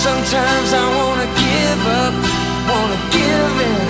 Sometimes I wanna give up, wanna give in.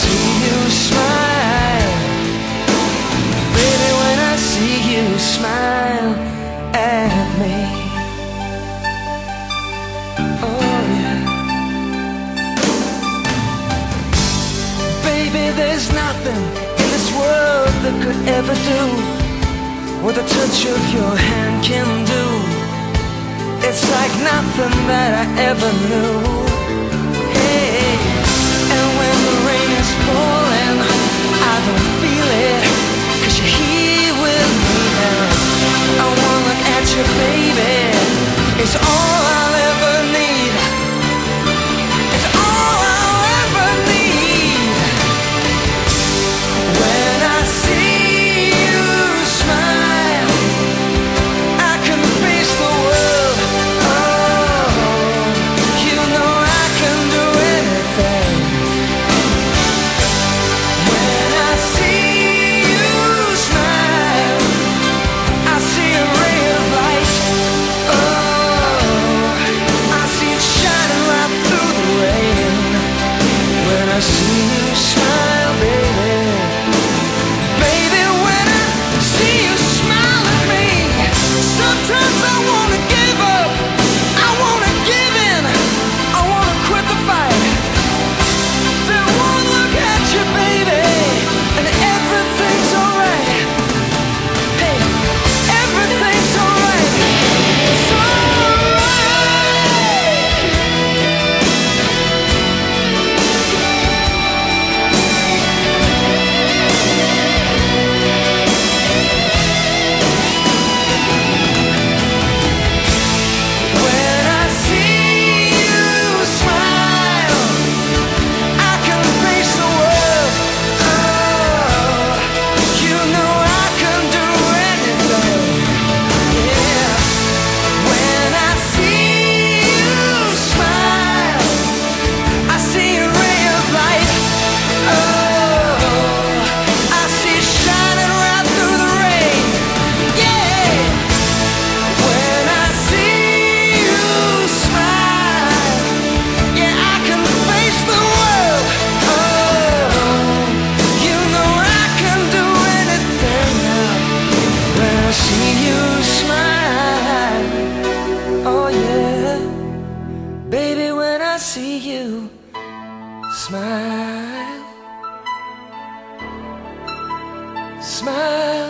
see you smile. Baby, when I see you smile at me. Oh yeah. Baby, there's nothing in this world that could ever do What the touch of your hand can do. It's like nothing that I ever knew. Hey. wanna see you smile. Oh yeah. Baby, when I see you Smile Smile.